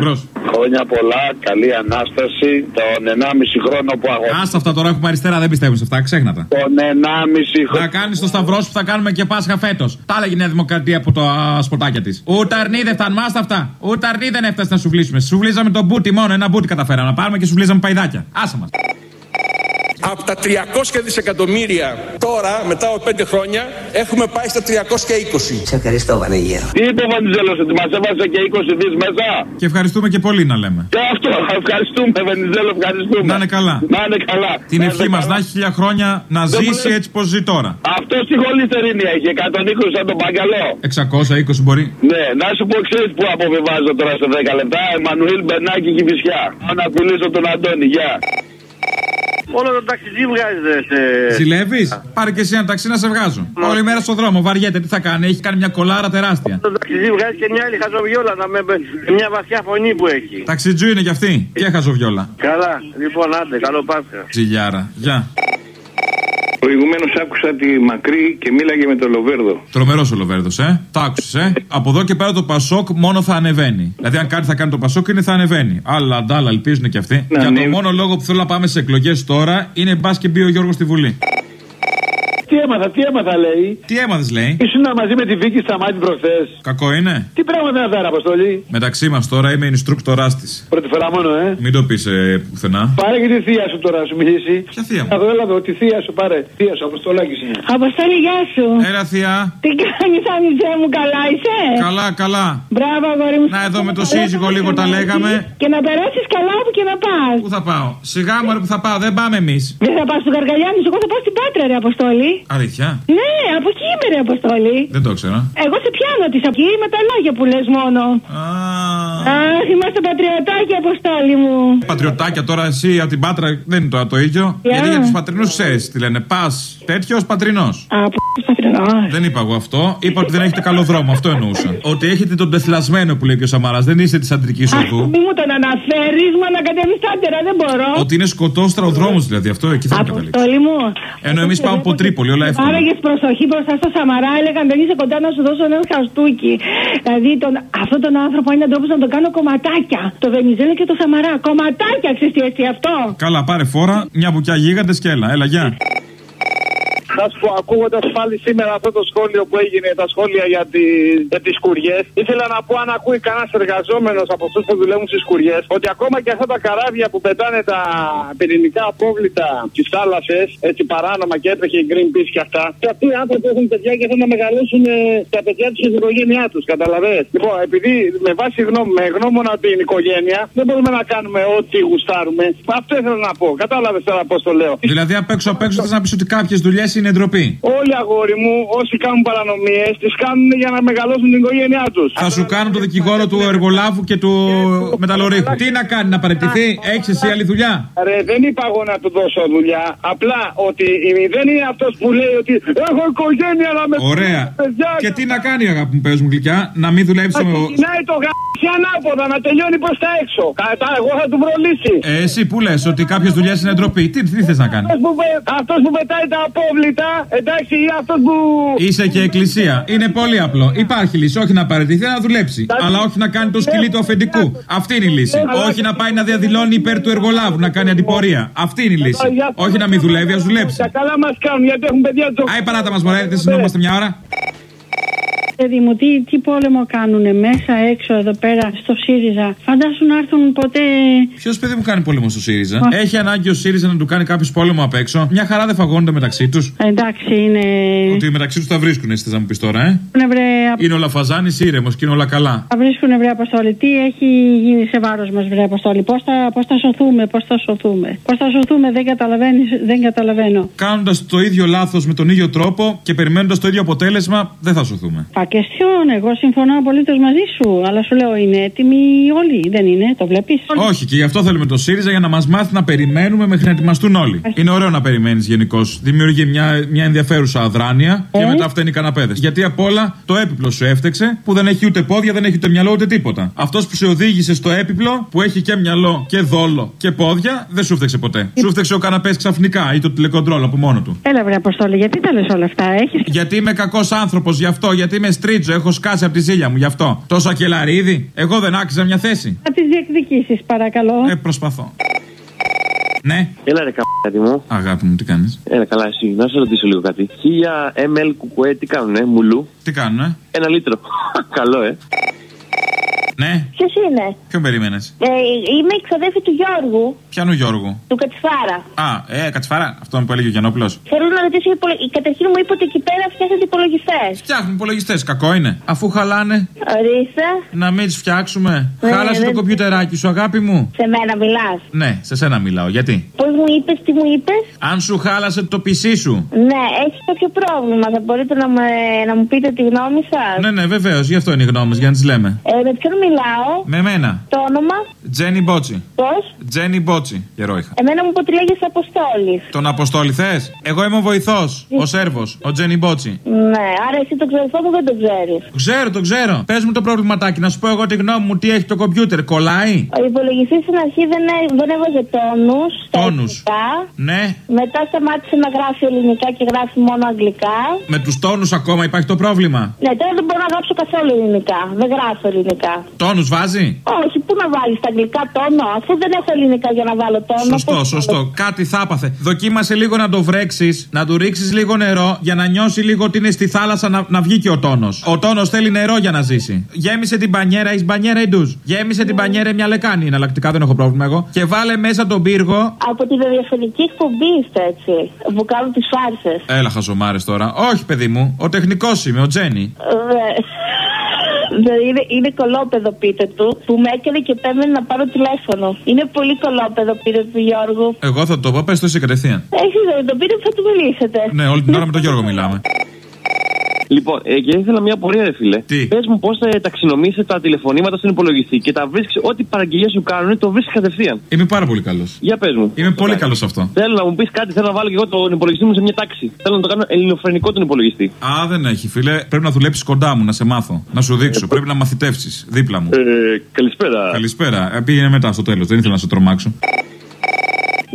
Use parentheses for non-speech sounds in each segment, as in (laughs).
Μπρος. Χρόνια πολλά, καλή ανάσταση. Τον 1,5 χρόνο που αγωνίζεται. Άστα αυτά τώρα έχουμε αριστερά, δεν πιστεύουν σε αυτά, ξέχνα τα. Τον 1,5 Να χρόνο. κάνεις το σταυρό σου που θα κάνουμε και Πάσχα φέτος. Τα έλεγε η Νέα Δημοκρατία από τα σποτάκια της. Ούτε αρνή δεν φτάνουμε, άστα αυτά. Ούτε αρνή δεν έφτασες να σουβλήσουμε. Σουβλίζαμε τον μπούτι μόνο, ένα μπούτι καταφέραμε να πάρουμε και σουβλίζαμε παϊδάκια. Άσα μας. Από τα 300 δισεκατομμύρια τώρα, μετά από 5 χρόνια, έχουμε πάει στα 320. Σε ευχαριστώ, Βανίγερο. Τι είπε ο Βενιζέλο, ότι μας έβαζε και 20 δις μέσα; Και ευχαριστούμε και πολύ να λέμε. Και αυτό, ευχαριστούμε, Βενιζέλο, ευχαριστούμε. Να είναι καλά. Να είναι καλά. Την Να ευχή είναι μας καλά. να έχει χίλια χρόνια να Δεν ζήσει μου λες. έτσι πως ζει τώρα. Αυτό στη χολυστερίνη έχει, 120 σαν τον Παγκαλό. 620 μπορεί. Ναι, να σου πω ξέρει που αποβιβάζω τώρα σε 10 λεπτά. Εμμανουήλ Μπενάκη και Φυσιά. Να φιλήσω τον Αντώνη, γεια. Όλο το ταξιτζί βγάζετε σε. Ζηλεύεις; Πάρε και εσύ ένα ταξί να σε βγάζω. Όλη μέρα στον δρόμο, βαριέται. Τι θα κάνει, έχει κάνει μια κολάρα τεράστια. Το ταξιτζί βγάζει και μια άλλη χαζοβιόλα να με με μια βαθιά φωνή που έχει. Ταξιτζού είναι κι αυτή. Και χαζοβιόλα. Καλά, λοιπόν, άντε, καλό Πάσχα. Ζηλιάρα. Γεια. Προηγουμένως άκουσα τη Μακρύ και μίλαγε με τον Λοβέρδο. Τρομερός ο Λοβέρδος, ε. Το άκουσες, ε. Από εδώ και πέρα το Πασόκ μόνο θα ανεβαίνει. Δηλαδή, αν κάτι θα κάνει το Πασόκ είναι θα ανεβαίνει. Άλλα αντάλλα ελπίζουν και αυτοί. Να Για το ανέβει. μόνο λόγο που θέλω να πάμε σε εκλογές τώρα είναι μπας και μπει ο Γιώργος στη Βουλή. Τι έμαθα, τι έμαθα λέει. Τι έμαθες, λέει; Ήσουν μαζί με τη Βίκη Σταμάτη προχθές. Κακό είναι; Τι πράγματα είναι αυτά, ρε Αποστολή; Μεταξύ μας τώρα είμαι instructorάς της. Πρώτη φορά μόνο, ε. Μην το πεις ε, πουθενά. Πάρε και τη θεία σου τώρα να σου μιλήσει. Ποια θεία μου; Εδώ, έλα εδώ, τη θεία σου πάρε. Θεία σου, Αποστολάκης είναι. Αποστόλη, γεια σου. Έλα, θεία. Τι κάνεις, Αμιτζέ μου, καλά είσαι; Καλά, καλά. Μπράβο, αγόρι μου. Να, εδώ με το Καλά, σύζυγο λίγο τα καλά, λέγαμε. Και να περάσεις καλά όπου και να πας. Πού θα πάω; Σιγά μου που θα πάω, δεν πάμε εμείς. Δεν θα πας στο Καργαλιάνη, εγώ θα πάω στην Πάτρα, ρε Αποστόλη. Αλήθεια; Ναι, από εκεί είμαι, ρε Αποστόλη. Δεν το ήξερα. Εγώ σε πιάνω τη από εκεί με τα λόγια που λες μόνο. Α, Αχ, είμαστε πατριωτάκια, Αποστόλη μου. Πατριωτάκια τώρα εσύ από την Πάτρα δεν είναι τώρα το ίδιο. Yeah. Γιατί για τους πατρινούς ξέρεις τι λένε. Πας τέτοιος πατρινός. Από πατριωτά. Δεν είπα εγώ αυτό. Είπα ότι δεν έχετε καλό δρόμο. Αυτό εννοούσα. ότι έχετε τον τεθλασμένο που λέει και ο Σαμαράς. Δεν είστε της αντρικής Αχ, οδού. μη μου τον αναφέρεις, μα να κατέβει άντερα, δεν μπορώ. Ότι είναι σκοτώστρα ο δρόμος δηλαδή. Αυτό εκεί θα καταλήξει. Αποστόλη μου. Ενώ εμείς πάμε από Τρίπολη, όλα εύκολα. Άραγες προσοχή μπροστά στο Σαμαρά, έλεγαν δεν είσαι κοντά να σου δώσω ένα χαστούκι. Δηλαδή τον, αυτόν τον άνθρωπο είναι τρόπος να τον κάνω κομματάκια. Το Βενιζέλο και το Σαμαρά. Κομματάκια, ξέρεις τι έτσι αυτό. Καλά, πάρε φόρα, μια μπουκιά γίγαντε και έλα. Έλα, γεια. Θα σου πω, ακούγοντας πάλι σήμερα αυτό το σχόλιο που έγινε, τα σχόλια για, τι, για τις κουριές, ήθελα να πω αν ακούει κανένας εργαζόμενος από αυτούς που δουλεύουν στις κουριές, ότι ακόμα και αυτά τα καράβια που πετάνε τα πυρηνικά απόβλητα στις θάλασσες, έτσι παράνομα και έτρεχε η Greenpeace και αυτά, και αυτοί οι άνθρωποι έχουν παιδιά και θέλουν να μεγαλώσουν ε, τα παιδιά τους και την οικογένειά τους. Καταλαβέ. Λοιπόν, επειδή με βάση γνώμη, με γνώμονα την οικογένεια, δεν μπορούμε να κάνουμε ό,τι γουστάρουμε. Αυτό ήθελα να πω. Κατάλαβες τώρα πώς το λέω. Δηλαδή απ' έξω απ' έξω θες να πεις ότι κάποιες δουλειές είναι ντροπή. Όλοι αγόρι μου, όσοι κάνουν παρανομίες, τις κάνουν για να μεγαλώσουν την οικογένειά τους. Θα σου κάνω το δικηγόρο του εργολάβου και του μεταλλορύχου. Τι να κάνει, να παραιτηθεί, έχεις εσύ άλλη δουλειά; Ρε, δεν είπα εγώ να του δώσω δουλειά. Απλά ότι η- δεν είναι αυτός που λέει ότι έχω οικογένεια να με Ωραία. παιδιά. Και τι να κάνει, αγάπη μου, πες μου γλυκιά, να μην δουλέψει. Να ο- ξεκινάει το γάμι ανάποδα, να τελειώνει προς τα έξω. Κατά, εγώ θα του βρω λύση. Ε, εσύ που λες ότι κάποιες δουλειές είναι ντροπή, τι, τι θες να κάνει; Αυτός που, πε- αυτός που πετάει τα απόβλητα, εντάξει, ή αυτός που... Είσαι και εκκλησία. Είναι πολύ απλό. Υπάρχει λύση. Όχι να παραιτηθεί, να δουλέψει. Αλλά όχι να κάνει το σκυλί του αφεντικού. Αυτή είναι η λύση. Όχι να πάει να διαδηλώνει υπέρ του εργολάβου, να κάνει αντιπορία. Αυτή είναι η λύση. Όχι να μην δουλεύει, ας δουλέψει. Τα καλά μας κάνουν, γιατί έχουν παιδιά του. Άι παράτα μας, μωρέ, δεν συνόμαστε μια ώρα. Παιδί μου, τι, τι πόλεμο κάνουνε μέσα, έξω, εδώ πέρα, στο ΣΥΡΙΖΑ. Φαντάσου να έρθουν ποτέ. Ποιος παιδί μου κάνει πόλεμο στο ΣΥΡΙΖΑ; Έχει ανάγκη ο ΣΥΡΙΖΑ να του κάνει κάποιος πόλεμο απ' έξω; Μια χαρά δεν φαγώνονται μεταξύ τους. Εντάξει, είναι. Ότι μεταξύ τους τα βρίσκουν, εσύ θες να μου πεις τώρα, ε; Είναι βρε, Είναι ο Λαφαζάνης ήρεμος και είναι όλα καλά. Θα βρίσκουν βρε Αποστόλη. Τι έχει γίνει σε βάρος μας, βρε Αποστόλη; Πώς θα, πώς θα σωθούμε, πώς θα σωθούμε; Πώς θα σωθούμε, δεν, καταλαβαίνεις, δεν καταλαβαίνω. Κάνοντας το ίδιο λάθος με τον ίδιο τρόπο και περιμένοντας το ίδιο αποτέλεσμα, δεν θα σωθούμε. Πακεστιόν, εγώ συμφωνώ απολύτως μαζί σου. Αλλά σου λέω, είναι έτοιμοι όλοι, δεν είναι, το βλέπεις; Όχι, και γι' αυτό θέλουμε το ΣΥΡΙΖΑ για να μας μάθει να περιμένουμε μέχρι να ετοιμαστούν όλοι. Είναι ωραίο να περιμένεις γενικώ. Δημιουργεί μια, μια ενδιαφέρουσα αδράνεια και Ε; μετά φταίνει οι καναπέδες. Γιατί απ' όλα το έπιπλο σου έφτεξε που δεν έχει ούτε πόδια, δεν έχει ούτε μυαλό ούτε τίποτα. Αυτός που σε οδήγησε στο έπιπλο που έχει και μυαλό και δόλο και πόδια δεν σου φταίξε ποτέ. Σου φταίξε ο καναπές ξαφνικά ή το τηλεκοντρόλ από μόνο του. Έλα, βρε Αποστόλη, γιατί τα λες όλα αυτά, έχει. Γιατί είμαι κακός άνθρωπος, γι' αυτό, γιατί είμαι στρίτζο, έχω σκάσει από τη ζήλια μου γι' αυτό. Τόσο ακελαρίδι, εγώ δεν άξιζα μια θέση. Να τις διεκδικήσεις, παρακαλώ. Ε, προσπαθώ. Ναι, Έλα ρε καπάτι μου. αγάπη μου, τι κάνεις; Έλα καλά εσύ. Να σε ρωτήσω λίγο κάτι. 1000 ml κουκουέ τι κάνουνε, μουλού; Τι κάνουνε; Ένα λίτρο. (laughs) Καλό ε. Ναι, Ποιος είναι, ποιον περίμενε. ε, Είμαι η ξαδέφη του Γιώργου, Πιανού Γιώργου. του Κατσφάρα. Α, ε, κατσφαρά. Αυτό που έλεγε ο Γιανόπουλο. Θέλω να ρωτήσω, υπολο- καταρχήν μου είπε ότι εκεί πέρα φτιάχνετε υπολογιστές. Φτιάχνουν υπολογιστές, κακό είναι. Αφού χαλάνε, Ορίστε, να μην του φτιάξουμε. Ναι, Χάλασες το δεν- κομπιουτεράκι σου, αγάπη μου. σε μένα μιλάς. Ναι, σε σένα μιλάω. Γιατί; Πώς μου είπες, τι μου είπες; Αν σου χάλασε το PC σου. Ναι, έχεις κάποιο πρόβλημα. Θα μπορείτε να, με, να μου πείτε τη γνώμη σας; Ναι, ναι, βεβαίως, γι' αυτό είναι οι γνώμε, για να τις λέμε. Ε, με ποιον μιλάω, Με μένα. το όνομα, Τζένι Μπότσι. πώς; Τζένι Μπότσι. Καιρό είχα. Εμένα μου είπε ότι λέγεσαι Αποστόλης. Τον Αποστόλη θες; Εγώ είμαι ο βοηθός. Ο Σέρβος. Ο Τζένι Μπότσι. Ναι, άρα εσύ το ξερφό μου δεν το ξέρεις. Ξέρω, το ξέρω. Πες μου το προβληματάκι, να σου πω εγώ τη γνώμη μου τι έχει το κομπιούτερ. Κολλάει; Ο υπολογιστής στην αρχή δεν, έ- δεν έβαζε τόνους. Τόνους. Ναι. Μετά σταμάτησε να γράφει ελληνικά και γράφει μόνο αγγλικά. Με τους τόνους ακόμα υπάρχει το πρόβλημα; Ναι, τώρα δεν μπορώ να γράψω καθόλου ελληνικά. Δεν γράφω ελληνικά. Τόνους βάζει; Όχι, πού να βάλεις τα αγγλικά τόνο, αφού δεν έχω ελληνικά για να βάλω τόνο. Σωστό, πώς θα σωστό. βάλω. Κάτι θα έπαθε. Δοκίμασε λίγο να το βρέξεις, να του ρίξεις λίγο νερό για να νιώσει λίγο ότι είναι στη θάλασσα να, να βγει και ο τόνος. Ο τόνος θέλει νερό για να ζήσει. Γέμισε την πανιέρα, έχεις μπανιέρα ή ντουζ. Γέμισε την πανιέρα μια λεκάνη. Εναλλακτικά δεν έχω πρόβλημα εγώ. Και βάλε μέσα τον πύργο. Από τη ραδιοφωνική εκπομπή είστε έτσι. Που κάνουν τι φάρσε. Έλα, χαζομάρε τώρα. Όχι, παιδί μου. Ο τεχνικός είμαι, ο Τζένι. Είναι, είναι κολόπεδο πείτε του που με έκανε και επέμενε να πάρω τηλέφωνο. Είναι πολύ κολόπεδο πείτε του Γιώργου. Εγώ θα το πω, πες το εσύ κατευθείαν. Έχει δεν τον πείτε που θα του μιλήσετε. Ναι, όλη την ώρα με τον Γιώργο μιλάμε. Λοιπόν, ε, και ήθελα μια πορεία, ρε φίλε. Τι; Πες μου πώς θα ταξινομήσει τα τηλεφωνήματα στον υπολογιστή και τα βρίσκεις, ό,τι παραγγελία σου κάνουν, το βρίσκεις κατευθείαν. Είμαι πάρα πολύ καλός. Για πες μου. Είμαι πολύ καλός σε αυτό. Θέλω να μου πεις κάτι, θέλω να βάλω και εγώ τον υπολογιστή μου σε μια τάξη. Θέλω να το κάνω ελληνοφρενικό τον υπολογιστή. Α, δεν έχει, φίλε. Πρέπει να δουλέψεις κοντά μου, να σε μάθω. Να σου δείξω. Πρέπει να μαθητεύσεις δίπλα μου. Ε, καλησπέρα. Καλησπέρα. Ε, Πήγαινε μετά στο τέλος. Δεν ήθελα να σε τρομάξω.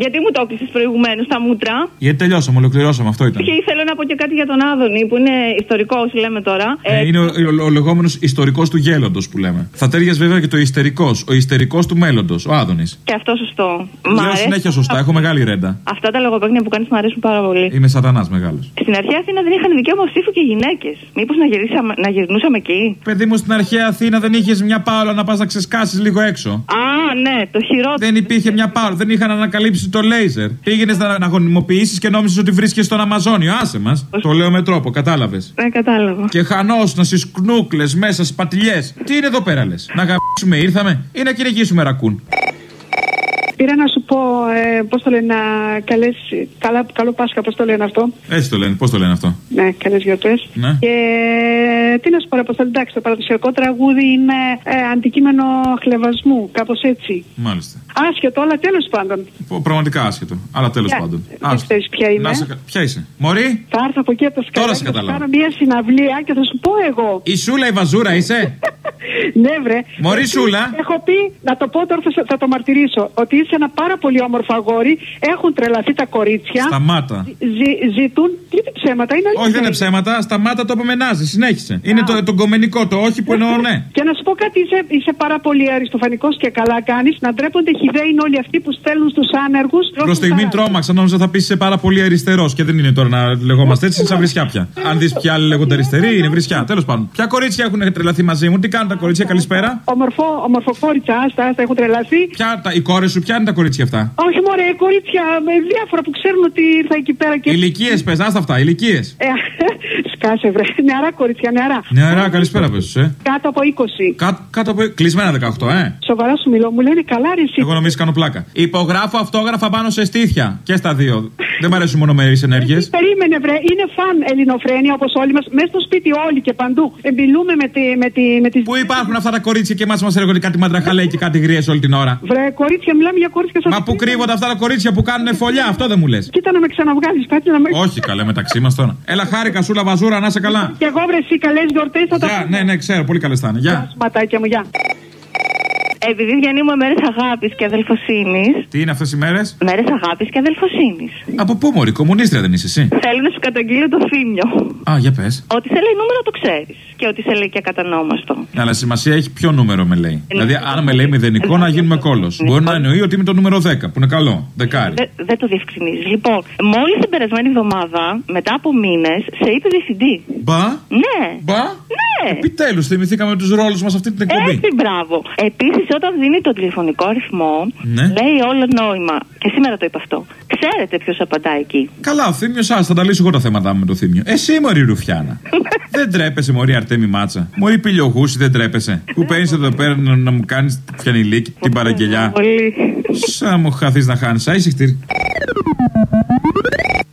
Γιατί μου το έκλεισε προηγουμένως τα μούτρα. Γιατί τελειώσαμε, ολοκληρώσαμε. Αυτό ήταν. Και ήθελα να πω και κάτι για τον Άδωνη που είναι ιστορικός, λέμε τώρα. Ε, είναι ο, ο, ο λεγόμενος ιστορικός του γέλοντος που λέμε. Θα τέριαζε βέβαια και το ιστερικός. Ο ιστερικός του μέλλοντος, ο Άδωνης. Και αυτό σωστό. Μ' Λέω αρέσει. συνέχεια σωστά, έχω μεγάλη ρέντα. Αυτά τα λογοπαίγνια που κάνεις μου αρέσουν πάρα πολύ. Είμαι σατανάς μεγάλος. Στην αρχαία Αθήνα δεν είχαν δικαίωμα ψήφου και γυναίκες. Μήπως να, γυρίσαμε- να γυρνούσαμε εκεί; Παιδί μου στην αρχαία Αθήνα δεν είχες μια πάολα να πας να ξεσκάσεις λίγο έξω. Α, ναι, το χειρότερο. Δεν υπήρχε μια πάολα, δεν είχαν ανακαλύψει το λέιζερ. Πήγαινες να, να γονιμοποιήσει και νόμιζες ότι βρίσκεσαι στον Αμαζόνιο. Άσε μας. Το λέω με τρόπο, κατάλαβες. Ναι, κατάλαβα. Και χανόσουν στι κνούκλες μέσα στι πατηλιέ. Τι είναι εδώ πέρα λες. Να γαμπήσουμε ήρθαμε ή να κυνηγήσουμε ρακούν. Πήρα να σου πω, ε, πώς το λένε, να καλέσει. Καλά, καλό Πάσχα, πώς το λένε αυτό. Έτσι το λένε, πώς το λένε αυτό. Ναι, καλές γιορτές. Ναι. Και τι να σου πω, ρε Αποστόλη, εντάξει, το παραδοσιακό τραγούδι είναι ε, αντικείμενο χλεβασμού, κάπως έτσι. Μάλιστα. Άσχετο, αλλά τέλος πάντων. Πο- Πραγματικά άσχετο. Αλλά τέλος Ποια- πάντων. δεν Άστο. ξέρεις ποια είμαι. Να σε κα- Ποια είσαι; Μωρή; Θα έρθω από εκεί από τα σκαλιά. Τώρα σε και θα καταλάβω. κάνω μια συναυλία και θα σου πω εγώ. Η Σούλα η Βαζούρα είσαι; (laughs) ναι, βρε. Μωρή Έχω πει- Σούλα. Έχω πει, να το πω τώρα, θα, θα το μαρτυρήσω, ότι είσαι ένα πάρα πολύ όμορφο αγόρι. Έχουν τρελαθεί τα κορίτσια. Σταμάτα. Ζη, ζητούν. Τι είναι ψέματα, είναι αλήθεια. Όχι, δεν είναι ψέματα. Σταμάτα το απομενάζει. Συνέχισε. Είναι το, το κομμενικό, το όχι που εννοώ ναι. Και να σου πω κάτι, είσαι, είσαι πάρα πολύ αριστοφανικός και καλά κάνεις. Να ντρέπονται χιδαίοι είναι όλοι αυτοί που στέλνουν στους άνεργους. Προ στιγμή τρόμαξα, νόμιζα θα πεις είσαι πάρα πολύ αριστερός και δεν είναι τώρα να λεγόμαστε έτσι, είναι σαν βρισιά πια. Αν δεις ποια άλλοι λέγονται αριστεροί, είναι βρισιά. Τέλος πάντων. Ποια κορίτσια έχουν τρελαθεί μαζί μου, τι κάνουν τα κορίτσια, καλησπέρα. Ομορφό, ομορφοκόριτσα, άστα, άστα, έχουν τρελαθεί. Ποια, τα, οι κόρε σου, ποια είναι τα κορίτσια αυτά. Όχι, μωρέ, κορίτσια με διάφορα που ξέρουν ότι ήρθα εκεί πέρα και. Ηλικίες, πες, άστα αυτά, ηλικίες. Ε, (laughs) σκάσε, βρε. Νεαρά κορίτσια, νεαρά. Νεαρά, καλησπέρα, πες τους, ε. Κάτω από 20. Κά- Κάτω από. Κλεισμένα 18, ε. Σοβαρά σου μιλώ, μου λένε καλά, ρε, εσύ. Εγώ νομίζω κάνω πλάκα. Υπογράφω αυτόγραφα πάνω σε στήθια. Και στα δύο. Δεν μ' αρέσουν μονομερεί ενέργειες. Περίμενε, βρε. Είναι φαν ελληνοφρένια όπως όλοι μας. Μέσα στο σπίτι όλοι και παντού. Εμπιλούμε με, τη, με, τη, με τις... Πού υπάρχουν αυτά τα κορίτσια και εμάς μας έρχονται κάτι μαντραχαλέ και κάτι γρίε όλη την ώρα; Βρε, κορίτσια, μιλάμε για κορίτσια σας Μα πού κρύβονται αυτά τα κορίτσια που κάνουν φωλιά, αυτό δεν μου λες. Κοίτα να με ξαναβγάλεις κάτι να με. Όχι καλέ μεταξύ μας τώρα. Έλα χάρηκα, σούλα βαζούρα, να είσαι καλά. Και εγώ βρε, εσύ καλές γιορτές θα τα Γεια, ναι, ναι, ξέρω, πολύ καλές θα είναι. Γεια. Ματάκια μου, γεια. Επειδή διανύουμε μέρες αγάπης και αδελφοσύνης. Τι είναι αυτές οι μέρες; Μέρες αγάπης και αδελφοσύνης. Από πού μωρή, κομμουνίστρια δεν είσαι εσύ; Θέλω να σου καταγγείλω το θύμιο. Α, για πες. Ότι σε λέει νούμερο το ξέρεις. Και ότι σε λέει και ακατανόμαστο. Αλλά σημασία έχει ποιο νούμερο με λέει. Δηλαδή, αν με λέει μηδενικό, να γίνουμε κόλος. Μπορεί να εννοεί ότι είμαι το νούμερο 10, που είναι καλό. Δεκάρι. Δεν δεν το διευκρινίζεις. Λοιπόν, μόλις την περασμένη εβδομάδα, μετά από μήνες, σε είπε διευθυντή. Μπα. Ναι. Μπα. Ναι. Επιτέλους θυμηθήκαμε τους ρόλους μας αυτή την εκπομπή. Έτσι, μπράβο. Επίσης, όταν δίνει τον τηλεφωνικό αριθμό, Ναι. λέει όλο νόημα. Και σήμερα το είπα αυτό. Ξέρετε ποιος απαντά εκεί. Καλά, ο Θήμιος, ας θα τα λύσω εγώ τα θέματα μου με το Θήμιο. Εσύ, Μωρή Ρουφιάνα. (laughs) δεν τρέπεσαι, Μωρή Αρτέμι Μάτσα. Μωρή Πιλιογούση, δεν τρέπεσαι. Που παίρνεις εδώ πέρα να, να μου κάνεις πιανιλίκη την παραγγελιά. Πολύ. Σα μου χαθείς να χάνεις. Άισιχτήρ.